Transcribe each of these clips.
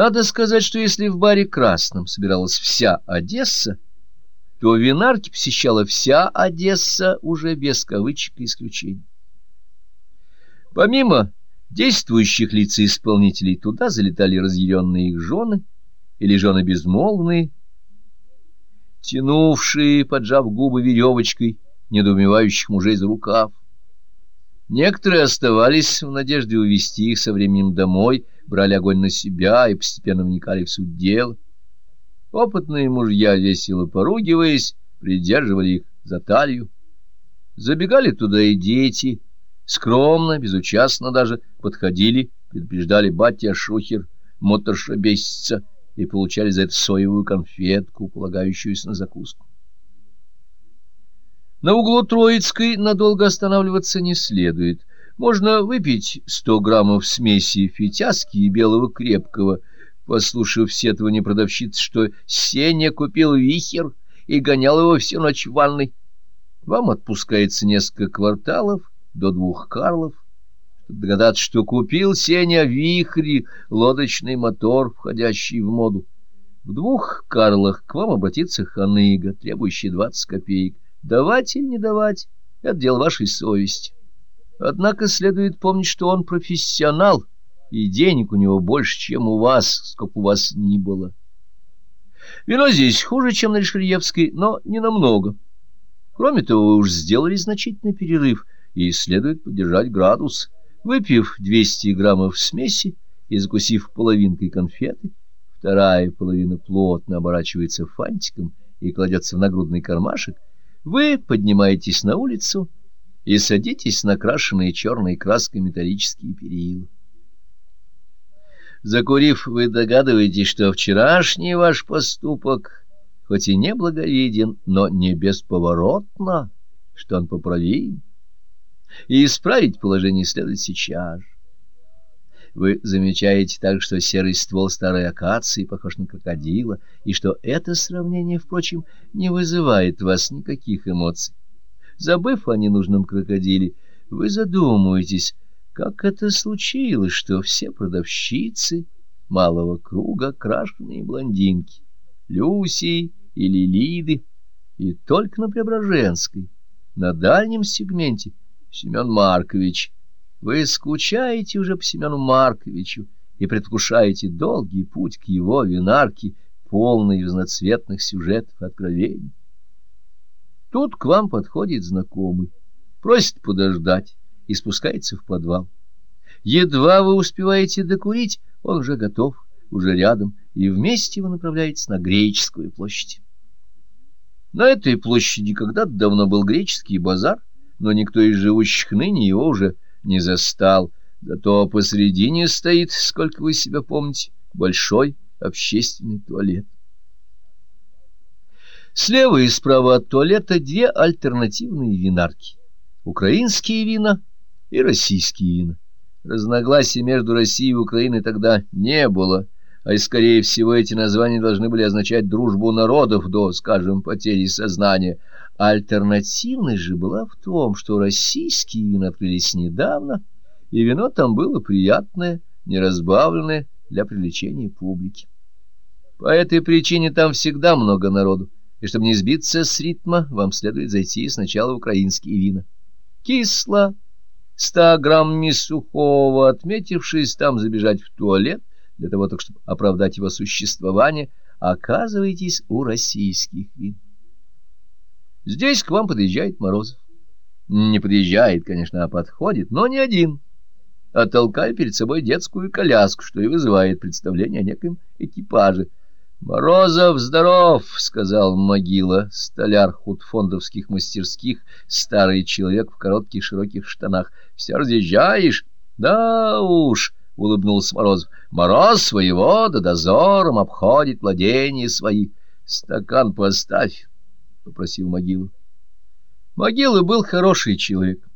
Надо сказать, что если в баре «Красном» собиралась вся Одесса, то винарки посещала вся Одесса уже без кавычек и исключений. Помимо действующих лиц и исполнителей, туда залетали разъяренные их жены или жены безмолвные, тянувшие, поджав губы веревочкой, недоумевающих мужей за рукав. Некоторые оставались в надежде увести их со временем домой, брали огонь на себя и постепенно вникали в суть дела. Опытные мужья, весело поругиваясь, придерживали их за талию. Забегали туда и дети, скромно, безучастно даже, подходили, предупреждали батя Шухер, моторша бесится, и получали за это соевую конфетку, полагающуюся на закуску. На углу Троицкой надолго останавливаться не следует. Можно выпить сто граммов смеси фитяски и белого крепкого, послушав сетование продавщицы, что Сеня купил вихер и гонял его всю ночь в ванной. Вам отпускается несколько кварталов до двух карлов, догадаться, что купил Сеня вихри, лодочный мотор, входящий в моду. В двух карлах к вам обратится ханыга, требующий двадцать копеек. Давать или не давать — это дело вашей совести. Однако следует помнить, что он профессионал, и денег у него больше, чем у вас, сколько у вас ни было. Вино здесь хуже, чем на Решельевской, но не намного. Кроме того, вы уж сделали значительный перерыв, и следует поддержать градус. Выпив 200 граммов смеси и закусив половинкой конфеты, вторая половина плотно оборачивается фантиком и кладется в нагрудный кармашек, вы поднимаетесь на улицу и садитесь на крашеные черной краской металлические перила. Закурив, вы догадываетесь, что вчерашний ваш поступок, хоть и не благовиден, но не бесповоротно, что он поправим, и исправить положение следует сейчас. Вы замечаете также, что серый ствол старой акации похож на крокодила, и что это сравнение, впрочем, не вызывает в вас никаких эмоций. Забыв о ненужном крокодиле, вы задумаетесь, как это случилось, что все продавщицы малого круга крашеные блондинки, Люси или Лиды, и только на Преображенской, на дальнем сегменте Семен Маркович — вы скучаете уже по Семену Марковичу и предвкушаете долгий путь к его винарке, полной разноцветных сюжетов откровений. Тут к вам подходит знакомый, просит подождать и спускается в подвал. Едва вы успеваете докурить, он уже готов, уже рядом, и вместе вы направляетесь на Греческую площадь. На этой площади когда-то давно был греческий базар, но никто из живущих ныне его уже не застал, да то посредине стоит, сколько вы себя помните, большой общественный туалет. Слева и справа от туалета две альтернативные винарки. Украинские вина и российские вина. Разногласий между Россией и Украиной тогда не было, а и, скорее всего, эти названия должны были означать дружбу народов до, скажем, потери сознания – Альтернативность же была в том, что российские вина открылись недавно, и вино там было приятное, неразбавленное для привлечения публики. По этой причине там всегда много народу, и чтобы не сбиться с ритма, вам следует зайти сначала в украинские вина. Кисло, ста грамм сухого, отметившись там забежать в туалет, для того, только чтобы оправдать его существование, оказываетесь у российских вин. Здесь к вам подъезжает Морозов. Не подъезжает, конечно, а подходит, но не один, а толкая перед собой детскую коляску, что и вызывает представление о неком экипаже. «Морозов, здоров!» — сказал могила, столяр худфондовских мастерских, старый человек в коротких широких штанах. «Все разъезжаешь?» «Да уж!» — улыбнулся Морозов. «Мороз своего да дозором обходит владения свои. Стакан поставь!» — попросил Могила. Могила был хороший человек.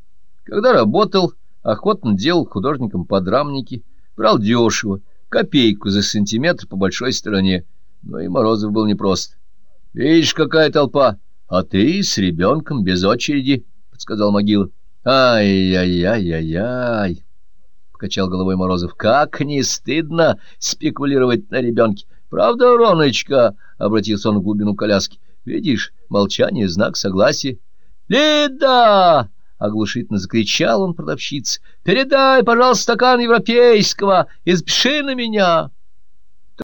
Когда работал, охотно делал художником подрамники, брал дешево, копейку за сантиметр по большой стороне. Но и Морозов был непрост. — Видишь, какая толпа! А ты с ребенком без очереди, — подсказал Могила. Ай — Ай-яй-яй-яй-яй! покачал головой Морозов. Как не стыдно спекулировать на ребенке. Правда, Роночка? — обратился он в глубину коляски. — Видишь, молчание — знак согласия. — Лида! — оглушительно закричал он продавщице. — Передай, пожалуйста, стакан европейского и запиши на меня.